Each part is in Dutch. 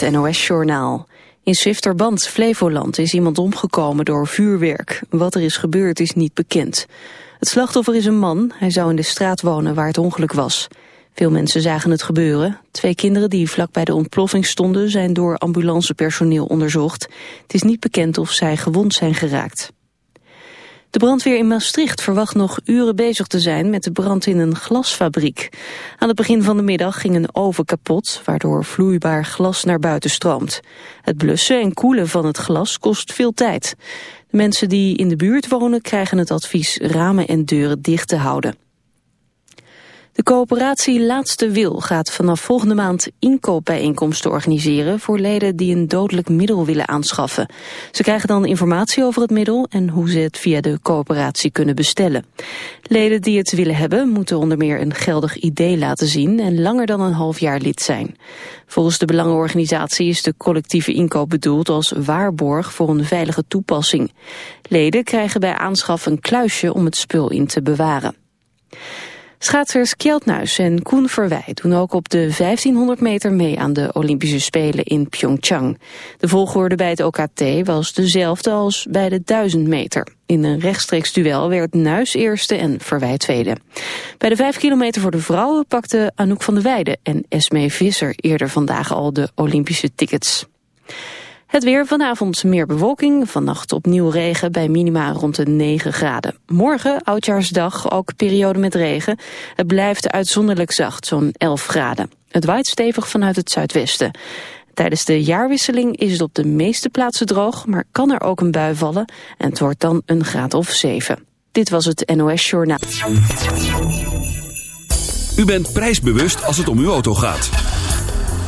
Het NOS-journaal. In Zwifterband, Flevoland, is iemand omgekomen door vuurwerk. Wat er is gebeurd is niet bekend. Het slachtoffer is een man. Hij zou in de straat wonen waar het ongeluk was. Veel mensen zagen het gebeuren. Twee kinderen die vlak bij de ontploffing stonden... zijn door ambulancepersoneel onderzocht. Het is niet bekend of zij gewond zijn geraakt. De brandweer in Maastricht verwacht nog uren bezig te zijn met de brand in een glasfabriek. Aan het begin van de middag ging een oven kapot, waardoor vloeibaar glas naar buiten stroomt. Het blussen en koelen van het glas kost veel tijd. De mensen die in de buurt wonen krijgen het advies ramen en deuren dicht te houden. De coöperatie Laatste Wil gaat vanaf volgende maand inkoopbijeenkomsten organiseren voor leden die een dodelijk middel willen aanschaffen. Ze krijgen dan informatie over het middel en hoe ze het via de coöperatie kunnen bestellen. Leden die het willen hebben moeten onder meer een geldig idee laten zien en langer dan een half jaar lid zijn. Volgens de belangenorganisatie is de collectieve inkoop bedoeld als waarborg voor een veilige toepassing. Leden krijgen bij aanschaf een kluisje om het spul in te bewaren. Schaatsers Kjeldnuis en Koen Verwij doen ook op de 1500 meter mee aan de Olympische Spelen in Pyeongchang. De volgorde bij het OKT was dezelfde als bij de 1000 meter. In een rechtstreeks duel werd Nuis eerste en Verwij tweede. Bij de 5 kilometer voor de vrouwen pakten Anouk van der Weijden en Esmee Visser eerder vandaag al de Olympische tickets. Het weer vanavond meer bewolking, vannacht opnieuw regen bij minima rond de 9 graden. Morgen, oudjaarsdag, ook periode met regen. Het blijft uitzonderlijk zacht, zo'n 11 graden. Het waait stevig vanuit het zuidwesten. Tijdens de jaarwisseling is het op de meeste plaatsen droog, maar kan er ook een bui vallen en het wordt dan een graad of 7. Dit was het NOS Journaal. U bent prijsbewust als het om uw auto gaat.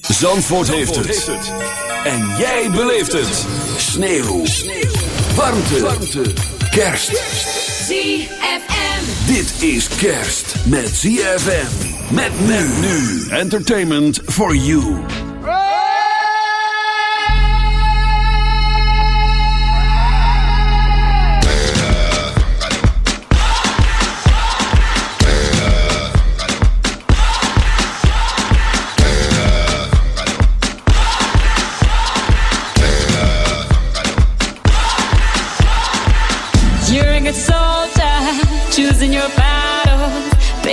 Zandvoort, heeft, het. En jij beleeft het. Sneeuw. Warmte. Warmte. Kerst. ZFM. Dit is kerst met ZFM. Met men nu. Entertainment for you.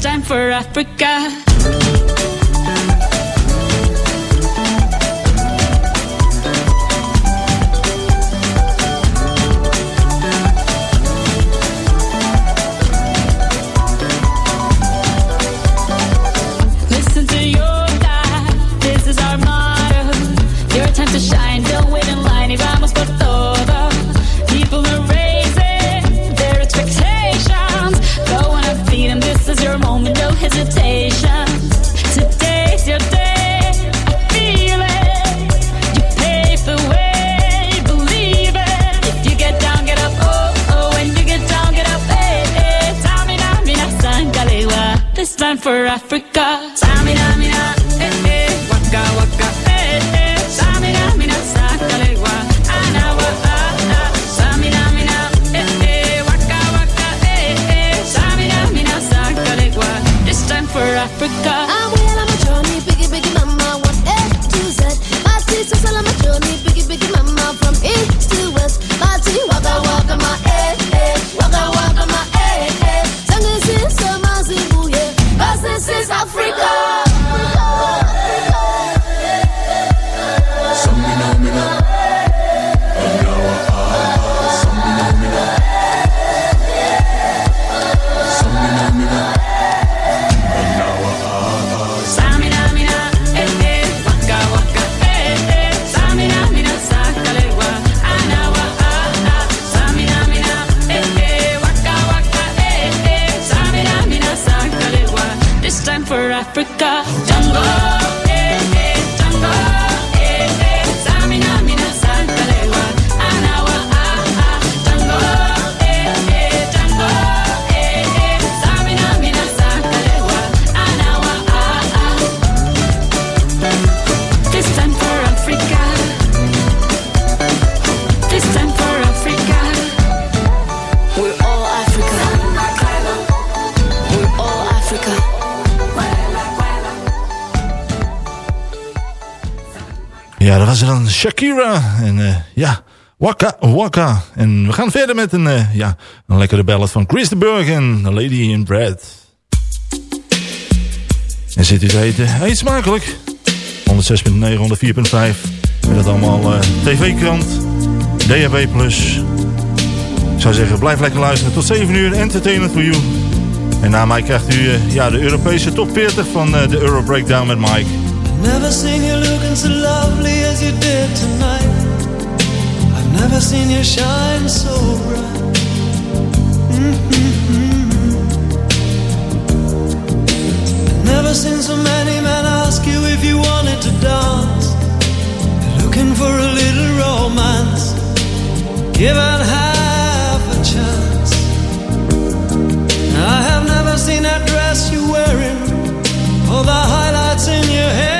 time for Africa. For Africa. Shakira. En uh, ja, Waka Waka. En we gaan verder met een, uh, ja, een lekkere ballad van Chris de Burg en Lady in Bread. En zit u te eten? Eet smakelijk. 106.9, 104.5. En dat allemaal uh, TV-krant, DHB+. Ik zou zeggen, blijf lekker luisteren. Tot 7 uur, entertainment for you. En na mij krijgt u ja, de Europese top 40 van de Euro Breakdown met Mike. Never seen you looking so lovely as you did tonight. I've never seen you shine so bright. I've never seen so many men ask you if you wanted to dance. looking for a little romance. Give Given half a chance. I have never seen that dress you're wearing. Or the highlights in your hair.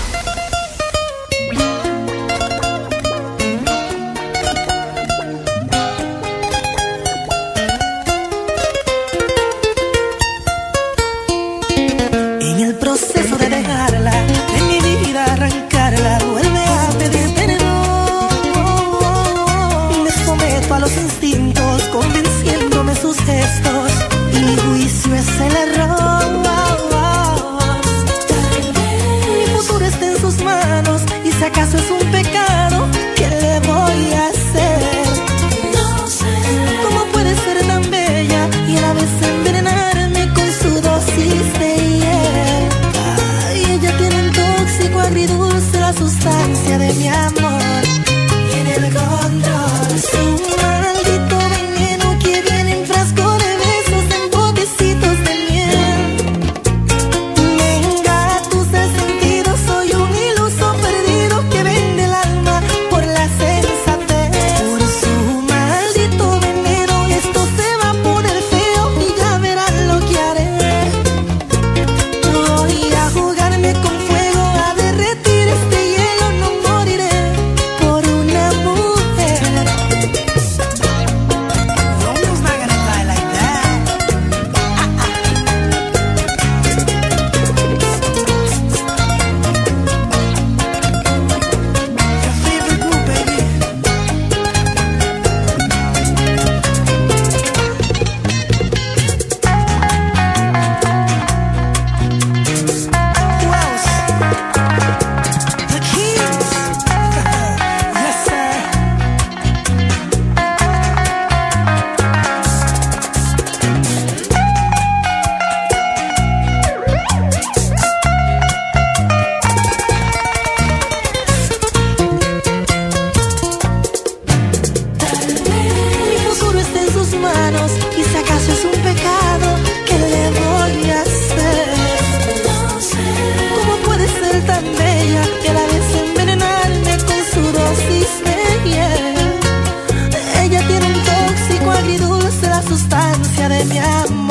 distancia de mi amor.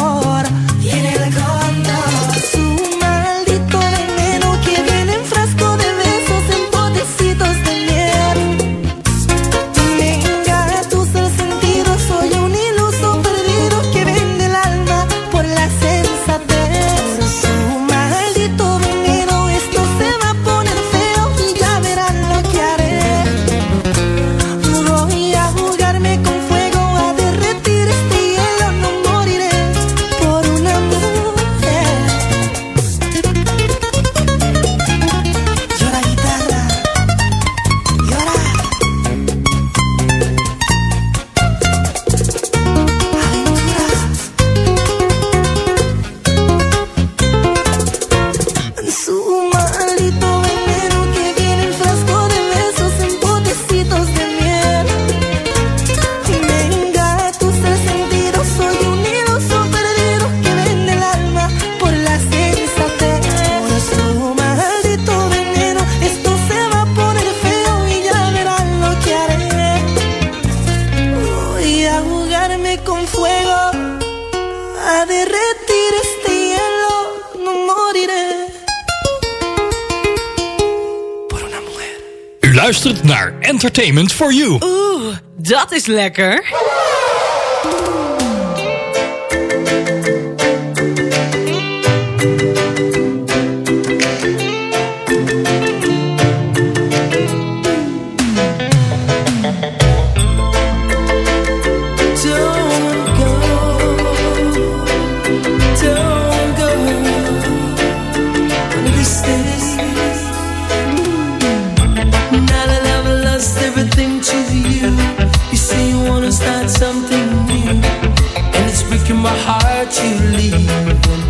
entertainment for you. Oeh, dat is lekker. To leave.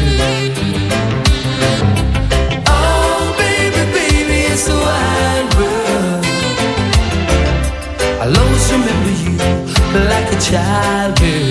child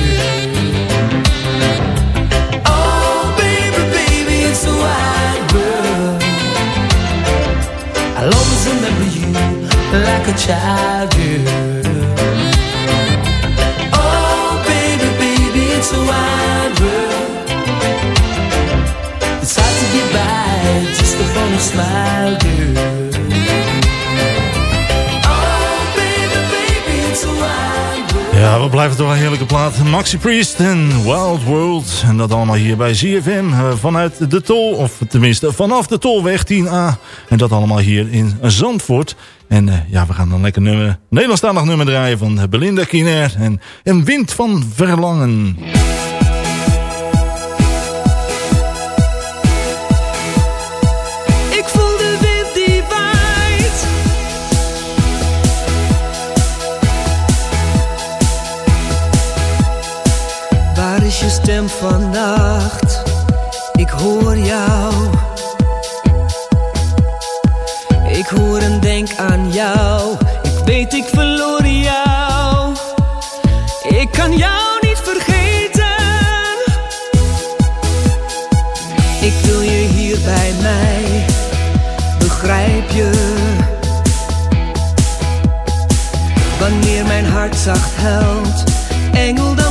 a child do Oh baby, baby, it's a world It's to just smile, oh, Ja, we blijven toch een heerlijke plaat. Maxi Priest en Wild World. En dat allemaal hier bij ZFM. Eh, vanuit de tol, of tenminste vanaf de tolweg 10A. En dat allemaal hier in Zandvoort. En eh, ja, we gaan dan lekker nummer, Nederlandstalig nummer draaien van eh, Belinda Kiner. En een wind van verlangen. Ik voel de wind die wij is je stem vandaag? Ik kan jou niet vergeten. Ik wil je hier bij mij, begrijp je? Wanneer mijn hart zacht huilt, engel dan.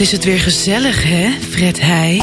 Is het weer gezellig, hè, Fred Heij?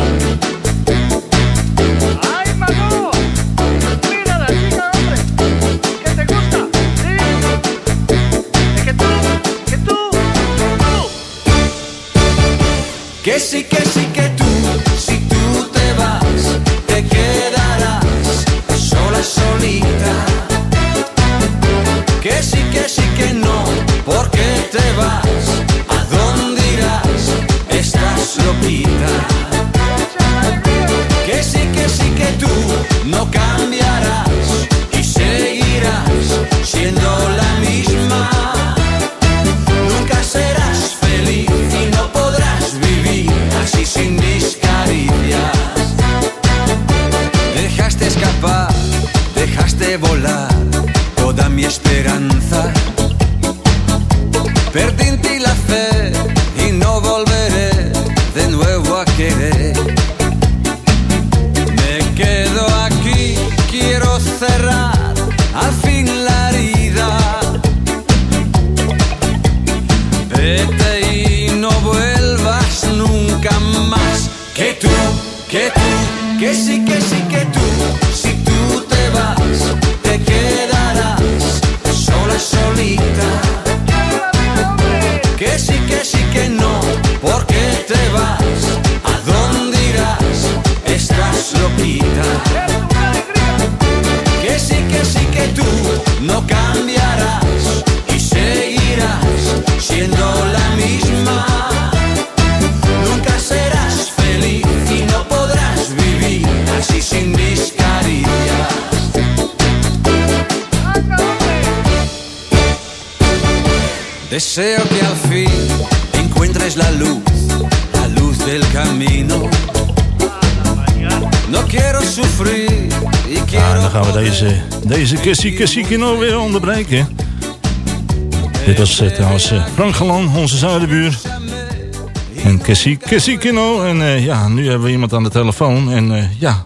Deze Kissie Kissie Kino weer onderbreken. Dit was eh, trouwens eh, Frank Galan, onze zuidenbuur. En Kissie Kissie Kino. En eh, ja, nu hebben we iemand aan de telefoon. En ja,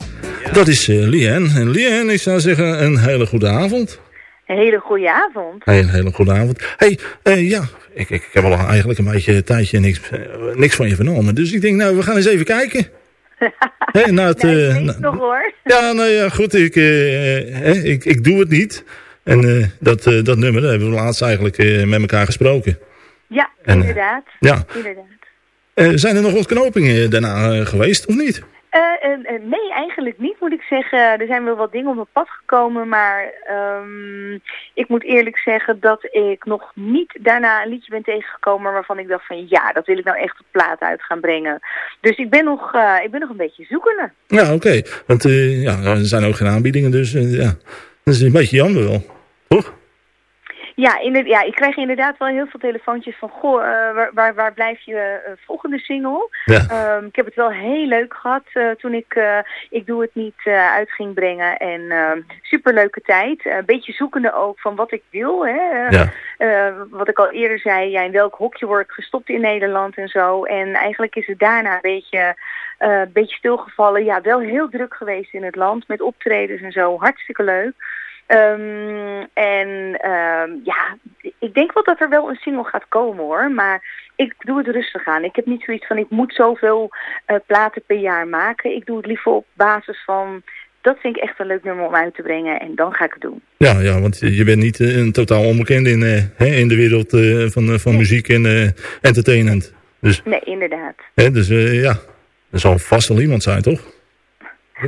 dat is eh Lien. En Lien, ik zou zeggen een hele goede avond. Een hele goede avond. Hey, een hele goede avond. hey, ja, ik, ik, ik heb al eigenlijk een beetje een tijdje niks, niks van je vernomen. Dus ik denk, nou, we gaan eens even kijken. Nou, het, ik eh, nou- het nog hoor. Ja, nou ja, goed. Ik, eh, ik, ik doe het niet. En eh, dat, eh, dat nummer, daar hebben we laatst eigenlijk met elkaar gesproken. Ja, En, inderdaad. ja. inderdaad. Zijn er nog ontknopingen daarna eh, geweest, of niet? Uh, nee, eigenlijk niet, moet ik zeggen. Er zijn wel wat dingen op mijn pad gekomen, maar um, ik moet eerlijk zeggen dat ik nog niet daarna een liedje ben tegengekomen waarvan ik dacht van ja, dat wil ik nou echt op plaat uit gaan brengen. Dus ik ben nog, uh, ik ben nog een beetje zoekende. Ja, oké. Want ja, er zijn ook geen aanbiedingen, dus ja, dat is een beetje jammer wel? Ja, in ja, ik krijg inderdaad wel heel veel telefoontjes van... Goh, uh, waar, waar, waar, blijf je uh, volgende single? Ja. Um, ik heb het wel heel leuk gehad uh, toen ik Ik Doe Het Niet uit ging brengen. En ehm, superleuke tijd. Een beetje zoekende ook van wat ik wil. Hè? Ja. wat ik al eerder zei, ja, in welk hokje word ik gestopt in Nederland en zo. En eigenlijk is het daarna een beetje... een beetje stilgevallen. Ja, wel heel druk geweest in het land met optredens en zo. Hartstikke leuk. Um, en um, ja, ik denk wel dat er wel een single gaat komen hoor. Maar ik doe het rustig aan. Ik heb niet zoiets van ik moet zoveel uh, platen per jaar maken. Ik doe het liever op basis van dat vind ik echt een leuk nummer om uit te brengen. En dan ga ik het doen. Ja, ja want je bent niet uh, een totaal onbekend in, uh, in de wereld uh, van, van nee. muziek en entertainment. Dus, nee, inderdaad. Hè, dus ja, er zal vast wel iemand zijn, toch?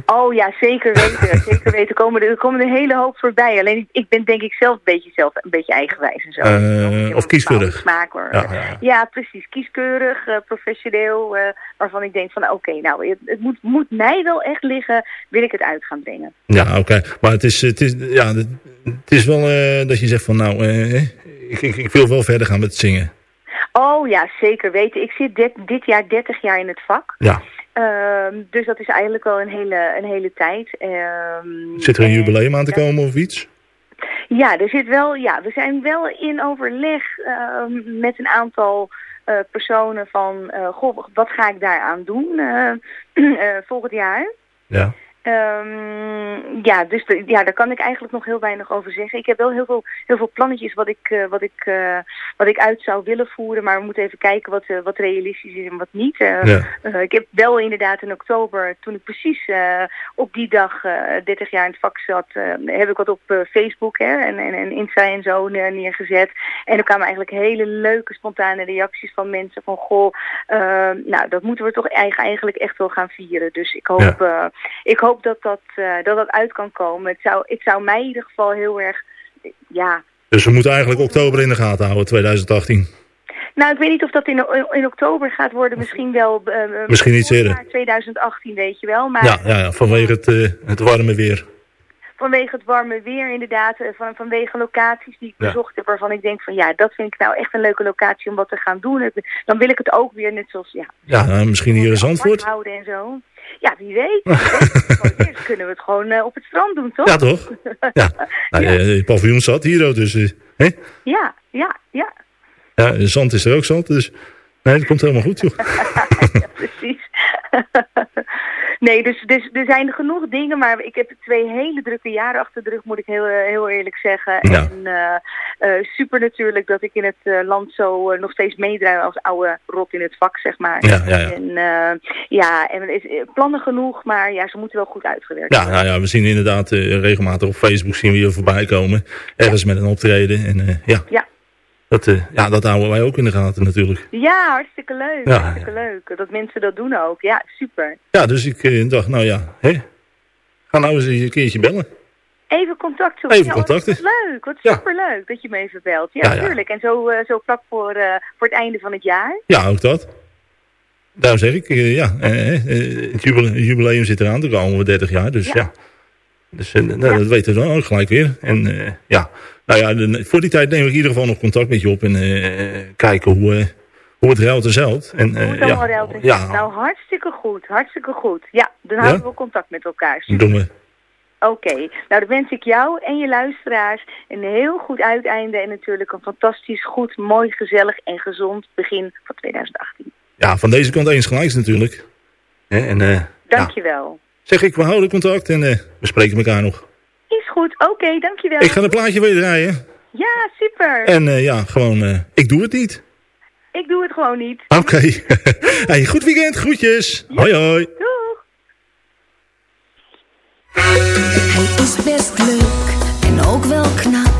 Oh ja, zeker weten. zeker weten. Er komen, er komen een hele hoop voorbij. Alleen ik ben denk ik zelf een beetje, zelf, een beetje eigenwijs en zo. Uh, of kieskeurig. Smaak, hoor. Ja, ja. ja, precies. Kieskeurig, uh, professioneel. Uh, waarvan ik denk van oké, okay, nou het, het, moet, moet mij wel echt liggen. Wil ik het uit gaan brengen. Ja, oké. Okay. Maar het is, het is, ja, het, is wel dat je zegt van nou, ik, ik, ik wil wel verder gaan met zingen. Oh ja, zeker weten. Ik zit dit, dit jaar 30 jaar in het vak. Ja. Um, dus dat is eigenlijk wel een hele, een hele tijd. Um, zit er een jubileum aan te komen of iets? Ja, er zit wel, ja, we zijn wel in overleg um, met een aantal uh, personen van, uh, goh, wat ga ik daaraan doen uh, volgend jaar? Ja. Um, ja, dus de, ja, daar kan ik eigenlijk nog heel weinig over zeggen. Ik heb wel heel veel, heel veel plannetjes wat ik, uh, wat, ik, uh, wat ik uit zou willen voeren. Maar we moeten even kijken wat, uh, wat realistisch is en wat niet. Ja. ik heb wel inderdaad in oktober, toen ik precies op die dag 30 jaar in het vak zat, heb ik wat op Facebook hè, en, en, en Insta en zo neergezet. En er kwamen eigenlijk hele leuke spontane reacties van mensen van goh, nou dat moeten we toch eigenlijk echt wel gaan vieren. Dus ik hoop, ja. ik hoop hoop dat dat, uh, dat dat uit kan komen. Het zou, het zou mij in ieder geval heel erg, ja... Dus we moeten eigenlijk oktober in de gaten houden, 2018. Nou, ik weet niet of dat in, in oktober gaat worden. Misschien wel... Uh, misschien iets eerder. 2018, weet je wel. Maar, ja, ja, ja, vanwege het, uh, het warme weer. Vanwege het warme weer inderdaad. Van, vanwege locaties die ik ja. bezocht heb. Waarvan ik denk van ja, dat vind ik nou echt een leuke locatie om wat te gaan doen. Dan wil ik het ook weer net zoals... Ja, ja nou, misschien hier in Zandvoort. houden en zo. Ja, wie weet. Eerst kunnen we het gewoon uh, op het strand doen, toch? Ja, toch? Ja. Nou, ja. Je paviljoen zat hier ook, dus... Uh, hè? Ja, ja, ja. Ja, zand is er ook zand, dus... Nee, dat komt helemaal goed, joh. ja, precies. Nee, dus, dus er zijn genoeg dingen, maar ik heb twee hele drukke jaren achter de rug, moet ik heel, heel eerlijk zeggen. En uh, uh, super natuurlijk dat ik in het uh, land zo nog steeds meedraai als oude rot in het vak, zeg maar. Ja, ja, ja. En ja, en is plannen genoeg, maar ja, ze moeten wel goed uitgewerkt worden. Ja, nou ja, we zien inderdaad regelmatig op Facebook zien we hier voorbij komen. Ergens ja. met een optreden en ja. Ja. Dat, uh, ja, dat houden wij ook in de gaten natuurlijk. Ja, hartstikke leuk. Ja, hartstikke ja. leuk. Dat mensen dat doen ook. Ja, super. Ja, dus ik uh, dacht, nou ja, hè? ga nou eens een keertje bellen. Even contact zoeken. Even contact. Ja, wat leuk. Wat superleuk dat je me even belt. Ja, tuurlijk. En zo, uh, zo vlak voor, voor het einde van het jaar. Ja, ook dat. Daarom zeg ik, ja, het jubileum zit eraan, dan komen we 30 jaar, dus ja. Dus nou, dat weten we dan ook gelijk weer. En ja, nou ja, de, voor die tijd neem ik in ieder geval nog contact met je op en uh, kijken hoe, uh, hoe het ruilt en zeilt. En, uh, hoe ja, ruilt en ja. Nou, hartstikke goed, hartstikke goed. Ja, dan houden ja? we contact met elkaar. Dat doen we. Oké, okay. nou dan wens ik jou en je luisteraars een heel goed uiteinde en natuurlijk een fantastisch, goed, mooi, gezellig en gezond begin van 2018. Ja, van deze kant eens gelijks natuurlijk. En, uh, Dankjewel. Ja. Zeg ik, we houden contact en uh, we spreken elkaar nog. Goed, oké, okay, dankjewel. Ik ga een plaatje weer draaien. Ja, super. En uh, ja, gewoon, uh, ik doe het niet. Ik doe het gewoon niet. Oké. Okay. hey, goed weekend, groetjes. Ja. Hoi, hoi. Doeg. Hij is best leuk en ook wel knap.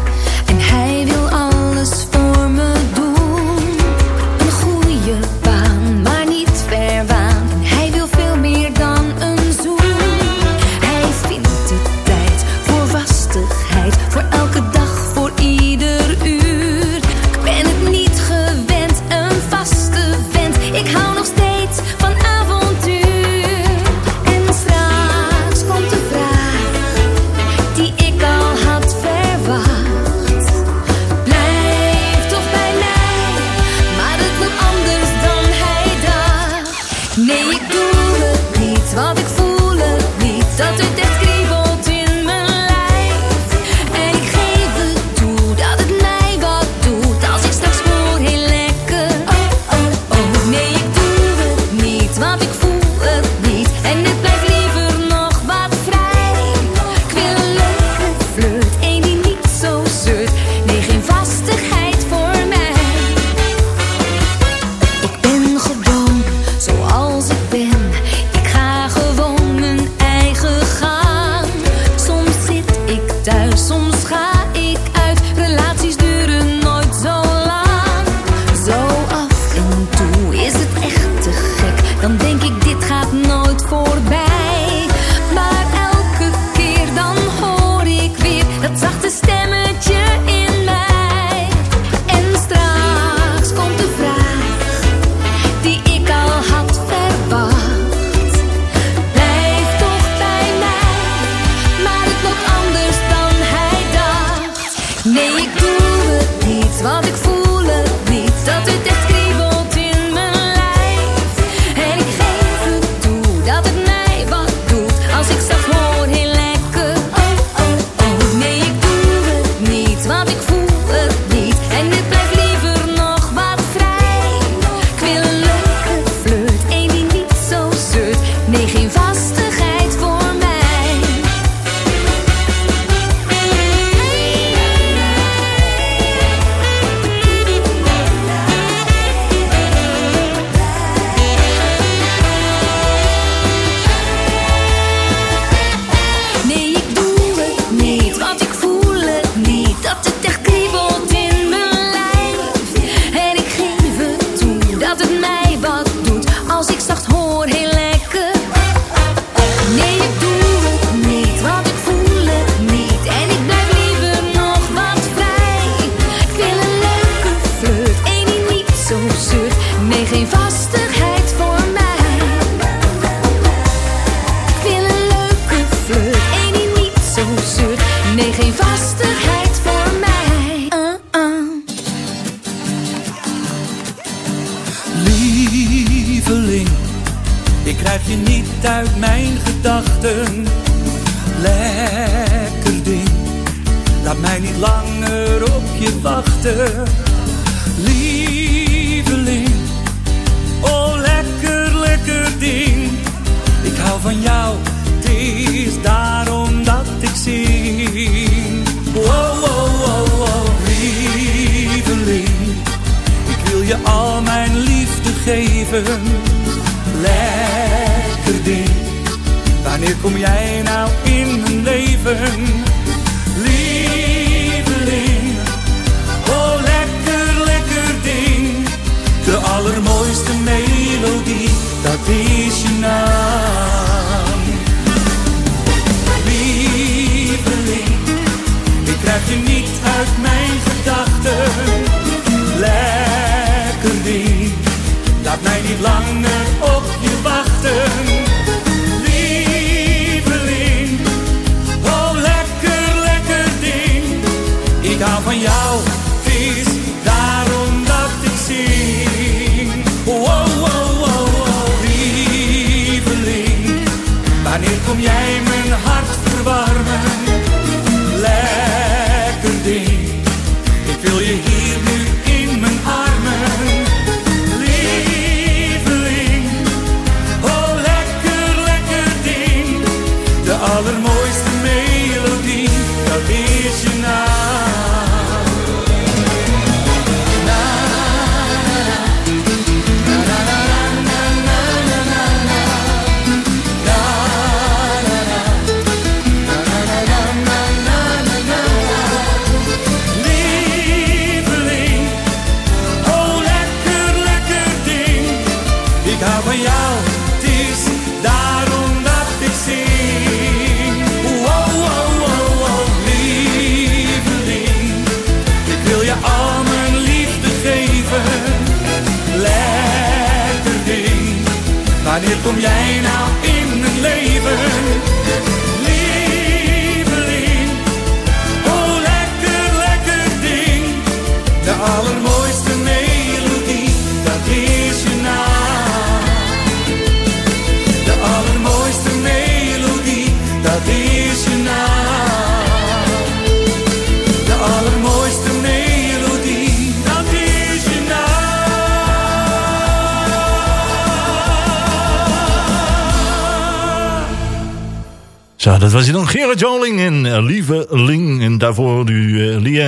Sarah Joling en eh, Lieve Ling. En daarvoor nu uh,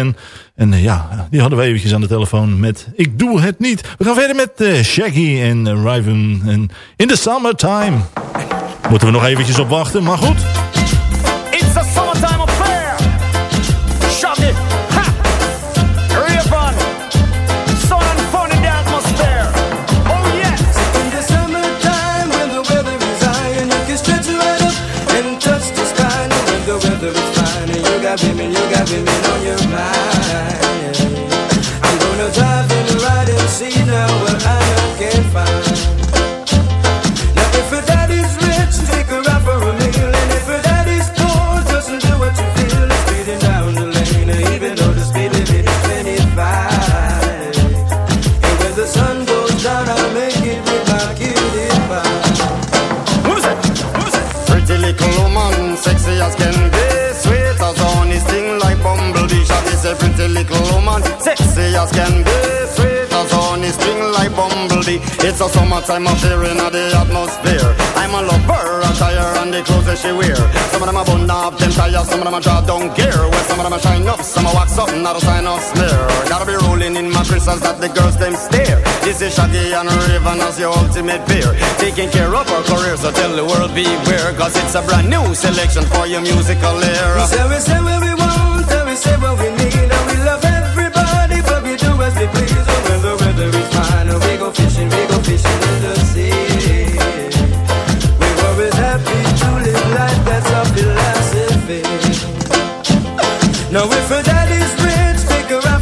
En eh, ja, die hadden we eventjes aan de telefoon met Ik Doe Het Niet. We gaan verder met Shaggy en Riven. En In The Summertime. Moeten we nog eventjes op wachten, maar goed. heaven Cause can be sweet as honey, sting like bumblebee. It's a summertime affair in the atmosphere. I'm a lover, attire and the clothes that she wear. Some of them a bun up, them tire, some of them a draw down gear. Well, some of them a shine up, some a wax up, not a sign of smear Gotta be rolling in my crystals that the girls them stare. This is Shaggy and Raven as your ultimate peer Taking care of our career, so tell the world beware. Cause it's a brand new selection for your musical era We say, we say what we want, and we say what we need, and we love the weather is fine. We go fishing, we go fishing in the sea. We happy to live life, that's our philosophy. Now if daddy's rich,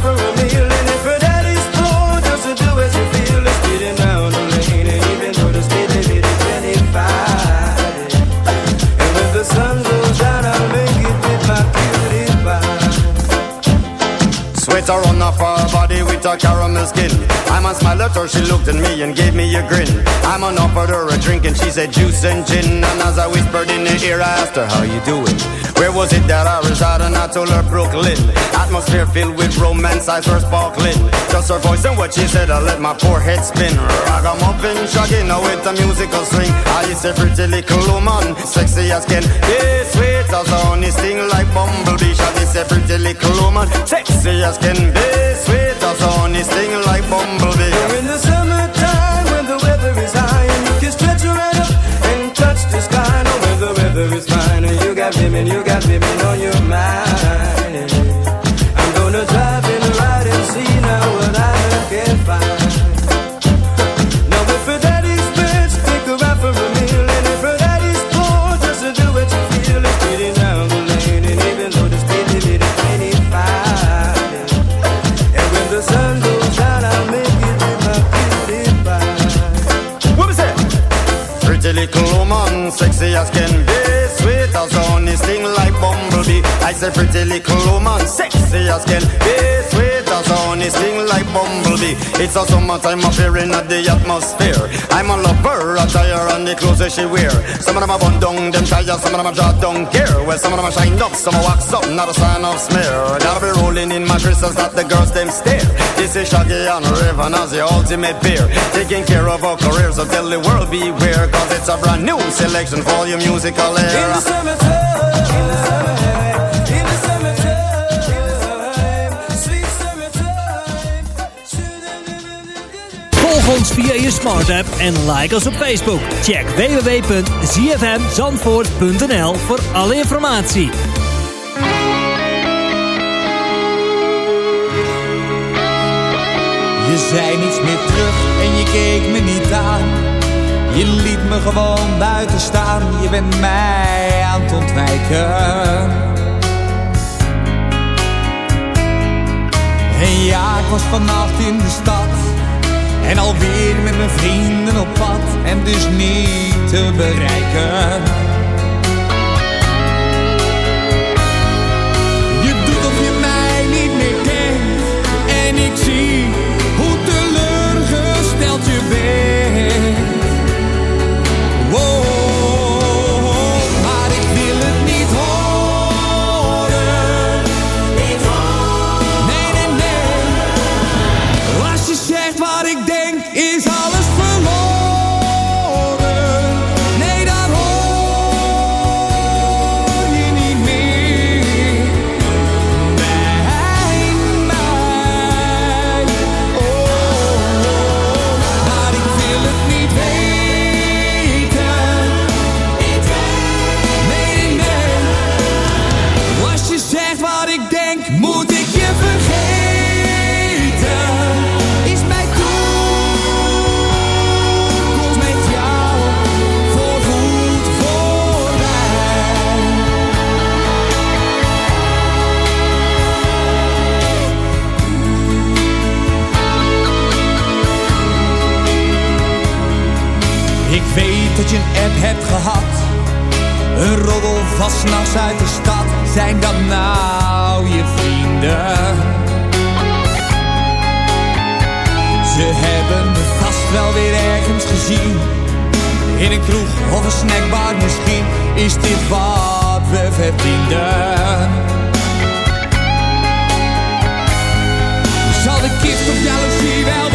for a meal. And if daddy's poor, just do as you feel. Speeding down the lane, even though the speed limit is 25. And when the sun goes down, I'll make it my. Sweater on the fire a caramel skin. I man smiled at her, she looked at me and gave me a grin. I man offered her a drink and she said juice and gin. And as I whispered in her ear, I asked her, how you doing? Where was it that I resided? And I told her Brooklyn. Atmosphere filled with romance, eyes were sparkling. Just her voice and what she said, I let my poor head spin. Ragamuffin, shagging now with a musical swing. I used a pretty little woman, sexy as can be, sweet as honey, sting like bumblebee. This a pretty little woman, sexy as can be, sweet as honey, sting like bumblebee. We're in the summertime when the weather is high and you can stretch right up and touch the sky. Now when the weather is fine you got women, you got women on sexy as can be, sweet as honey, sting like bumblebee. I say pretty little woman, sexy as can be, honey, sting like bumblebee. It's a summertime affair in the atmosphere. I'm a lover, a tire and the clothes that she wear. Some of them are bun down, them tires, some of them are draw down gear. Well, some of them are shine up, some are wax up, not a sign of smear. Gotta be rolling in my crystals that the girls them stare. This is Shaggy and Raven as the ultimate beer. Taking care of our careers, so tell the world beware. Cause it's a brand new selection for your musical era. in the summertime, Volg ons via je smart app en like ons op Facebook. Check www.zfmzandvoort.nl voor alle informatie. Je zei niets meer terug en je keek me niet aan. Je liet me gewoon buiten staan. Je bent mij aan het ontwijken. En ja, ik was vannacht in de stad. En alweer met mijn vrienden op pad. En dus niet te bereiken. Je een app hebt gehad. Een roddel van s'nachts uit de stad. Zijn dat nou je vrienden? Ze hebben me vast wel weer ergens gezien. In een kroeg of een snackbar misschien. Is dit wat we verdienden? Zal de kist op jaloezie wel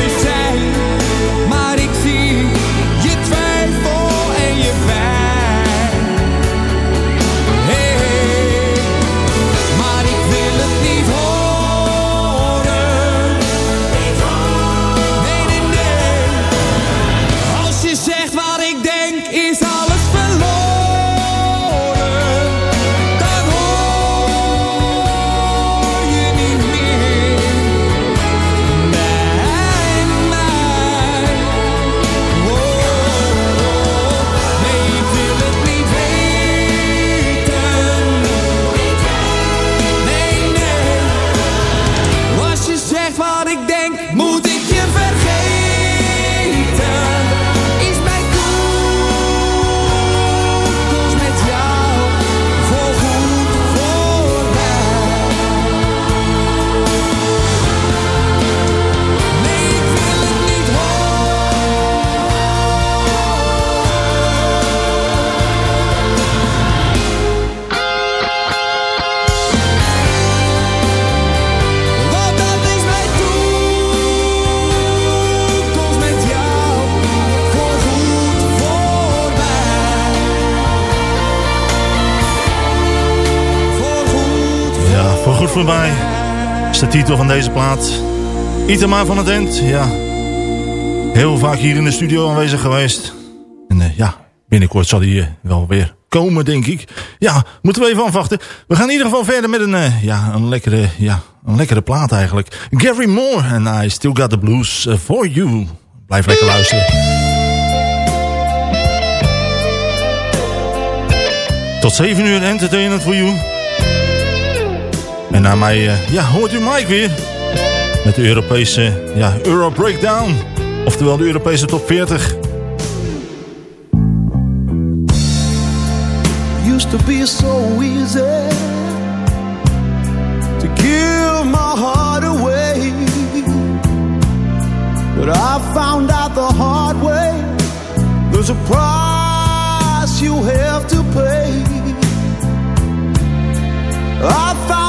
voorbij. is de titel van deze plaat. Itema van het End, ja. Heel vaak hier in de studio aanwezig geweest. En eh, ja, binnenkort zal hij eh, wel weer komen, denk ik. Ja, moeten we even afwachten. We gaan in ieder geval verder met een, eh, ja, een, lekkere, ja, een lekkere plaat eigenlijk. Gary Moore en I Still Got The Blues For You. Blijf lekker luisteren. Tot 7 uur entertainment voor you. En na mij ja, hoort u Mike weer. Met de Europese ja, Euro Breakdown. Oftewel de Europese top 40. Used to be so easy To give my heart away But I found out the hard way There's a price you have to pay I found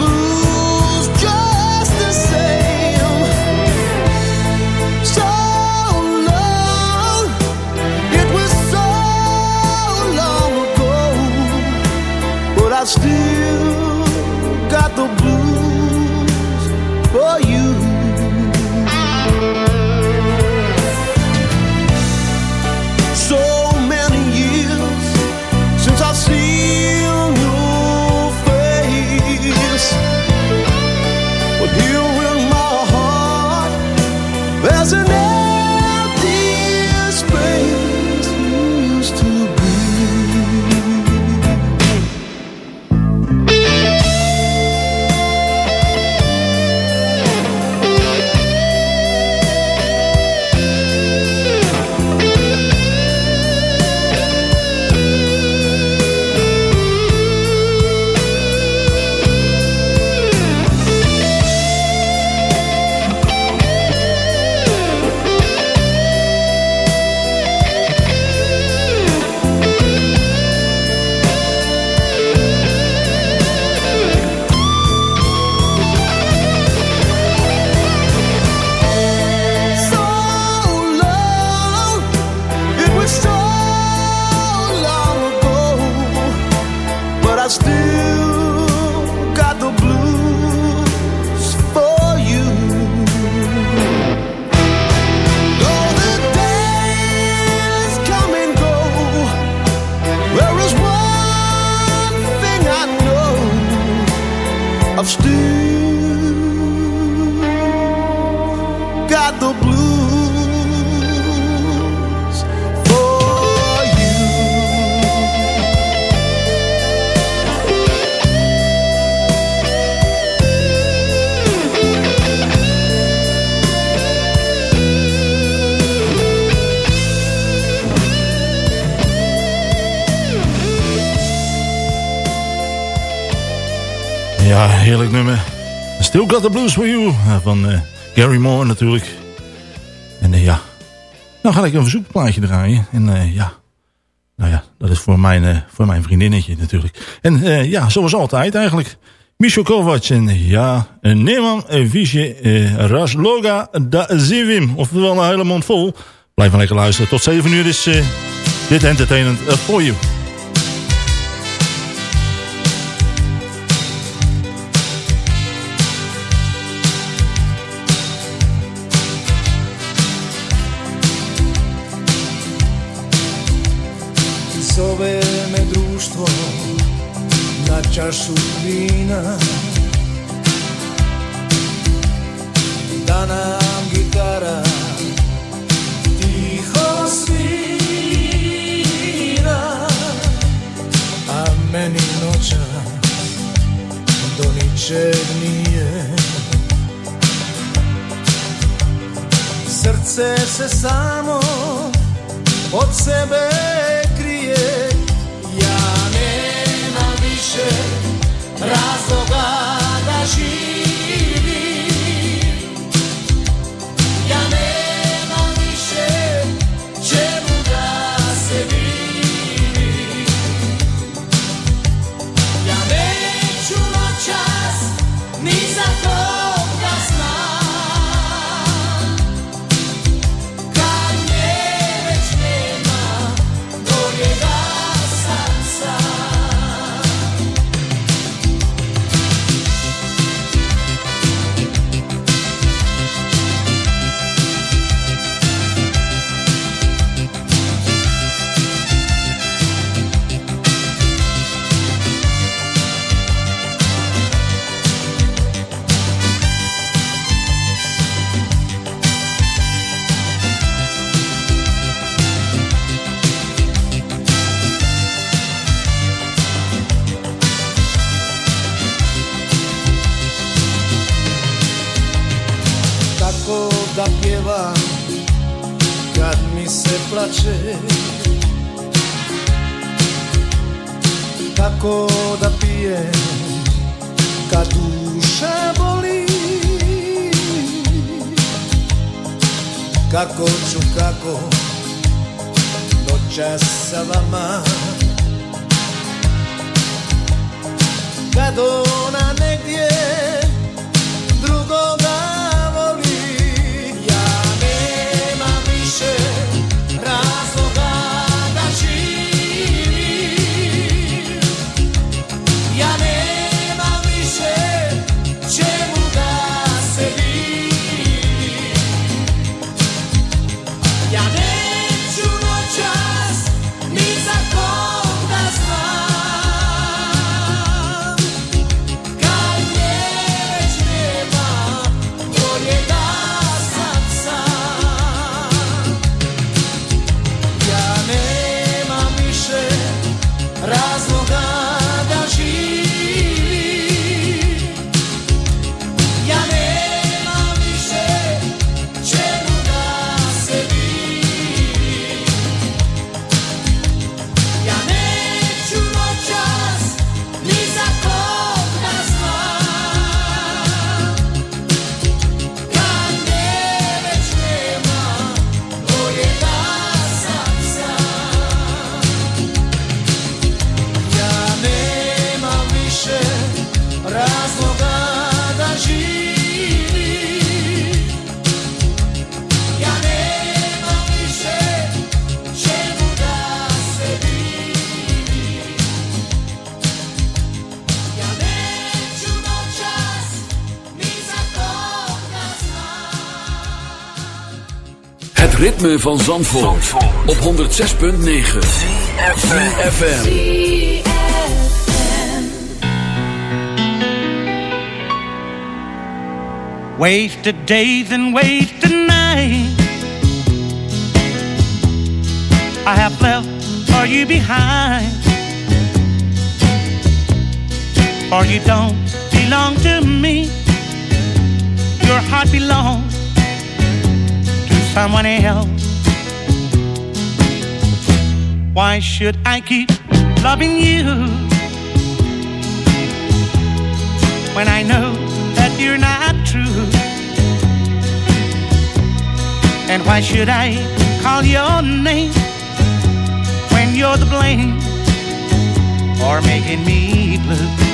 Lose heerlijk nummer. Still Got The Blues For You. eh, Van eh, Gary Moore natuurlijk. En eh, ja, nou ga ik een verzoekplaatje draaien. En ja, nou ja, dat is voor mijn, voor mijn vriendinnetje natuurlijk. En ja, zoals altijd eigenlijk. Michel Kovac en ja, Neman Visje Rasloga da Zivim. Oftewel een hele mond vol. Blijf maar lekker luisteren. Tot 7 uur is dit entertainment voor you. čašu vina. Da nam gitara tiho svira A meni noća do ničeg nije. Srce se samo od sebe rasogar. van Zandvoort, Zandvoort. op 106.9 Waste Wasted days and wasted nights I have left for you behind. For you don't belong to me. Your heart belongs to someone else. Why should I keep loving you when I know that you're not true? And why should I call your name when you're the blame for making me blue?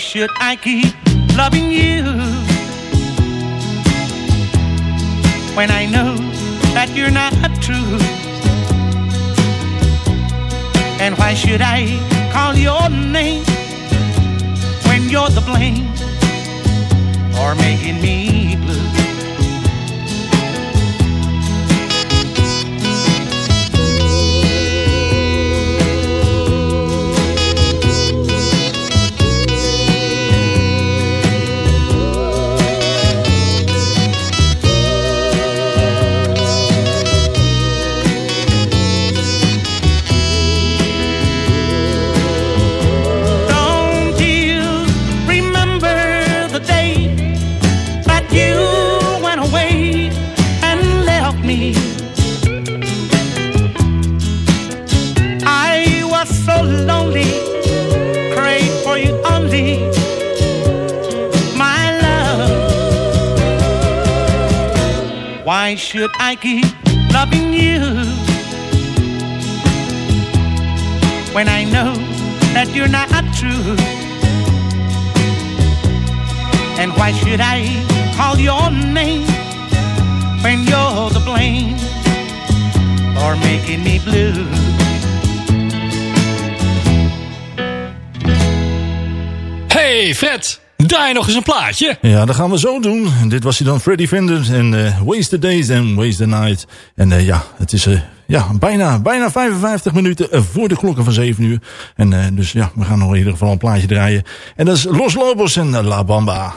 should I keep loving you when I know that you're not true? And why should I call your name when you're the blame for making me blue? Why should I keep loving you when I know that you're not true? And why should I call your name when you're the blame or making me blue? Hey Fred, draai nog eens een plaatje. Ja, dat gaan we zo doen. Dit was hij dan, Freddy Fender en eh Waste the Days and Waste the Night. En eh, ja, het is eh, ja, bijna, bijna 55 minuten voor de klokken van 7 uur. En dus ja, we gaan nog in ieder geval een plaatje draaien. En dat is Los Lobos en La Bamba.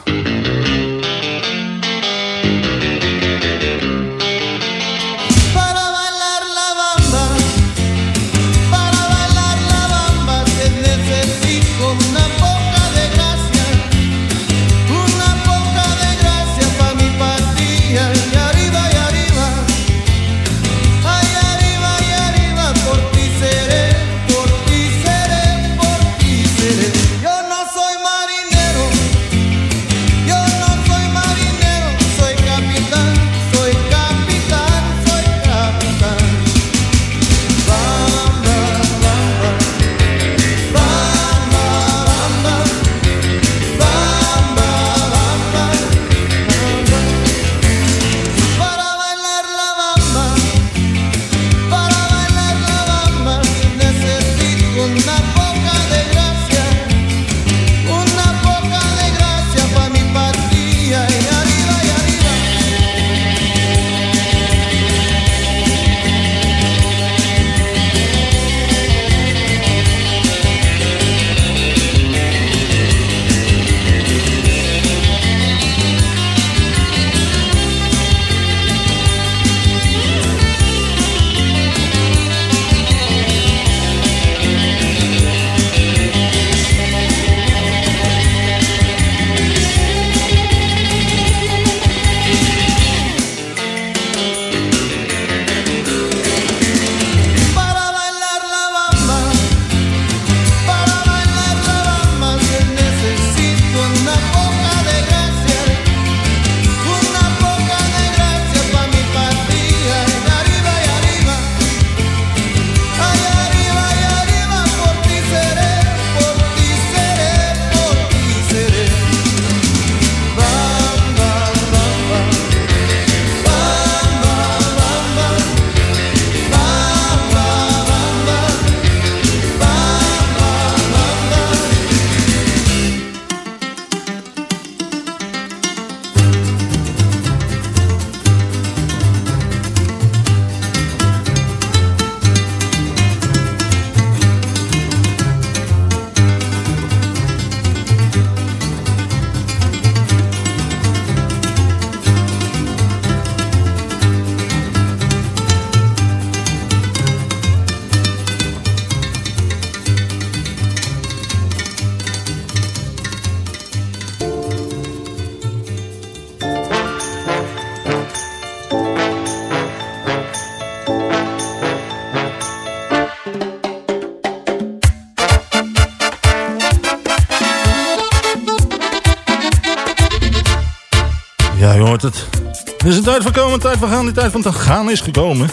Een tijd van gaan. Die tijd van te gaan is gekomen.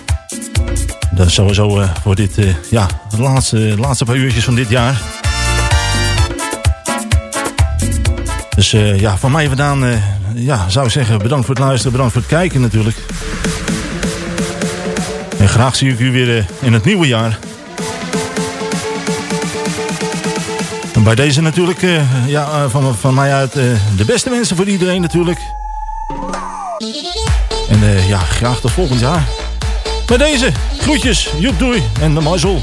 Dat is sowieso eh, voor dit, eh, ja, de laatste, laatste paar uurtjes van dit jaar. Dus eh, ja, van mij vandaan ja, zou ik zeggen bedankt voor het luisteren, bedankt voor het kijken natuurlijk. En graag zie ik u weer in het nieuwe jaar. En bij deze natuurlijk, ja, van, van mij uit de beste wensen voor iedereen natuurlijk. En eh, ja, graag tot volgend jaar. Bij deze, groetjes, joep doei en de mazzel.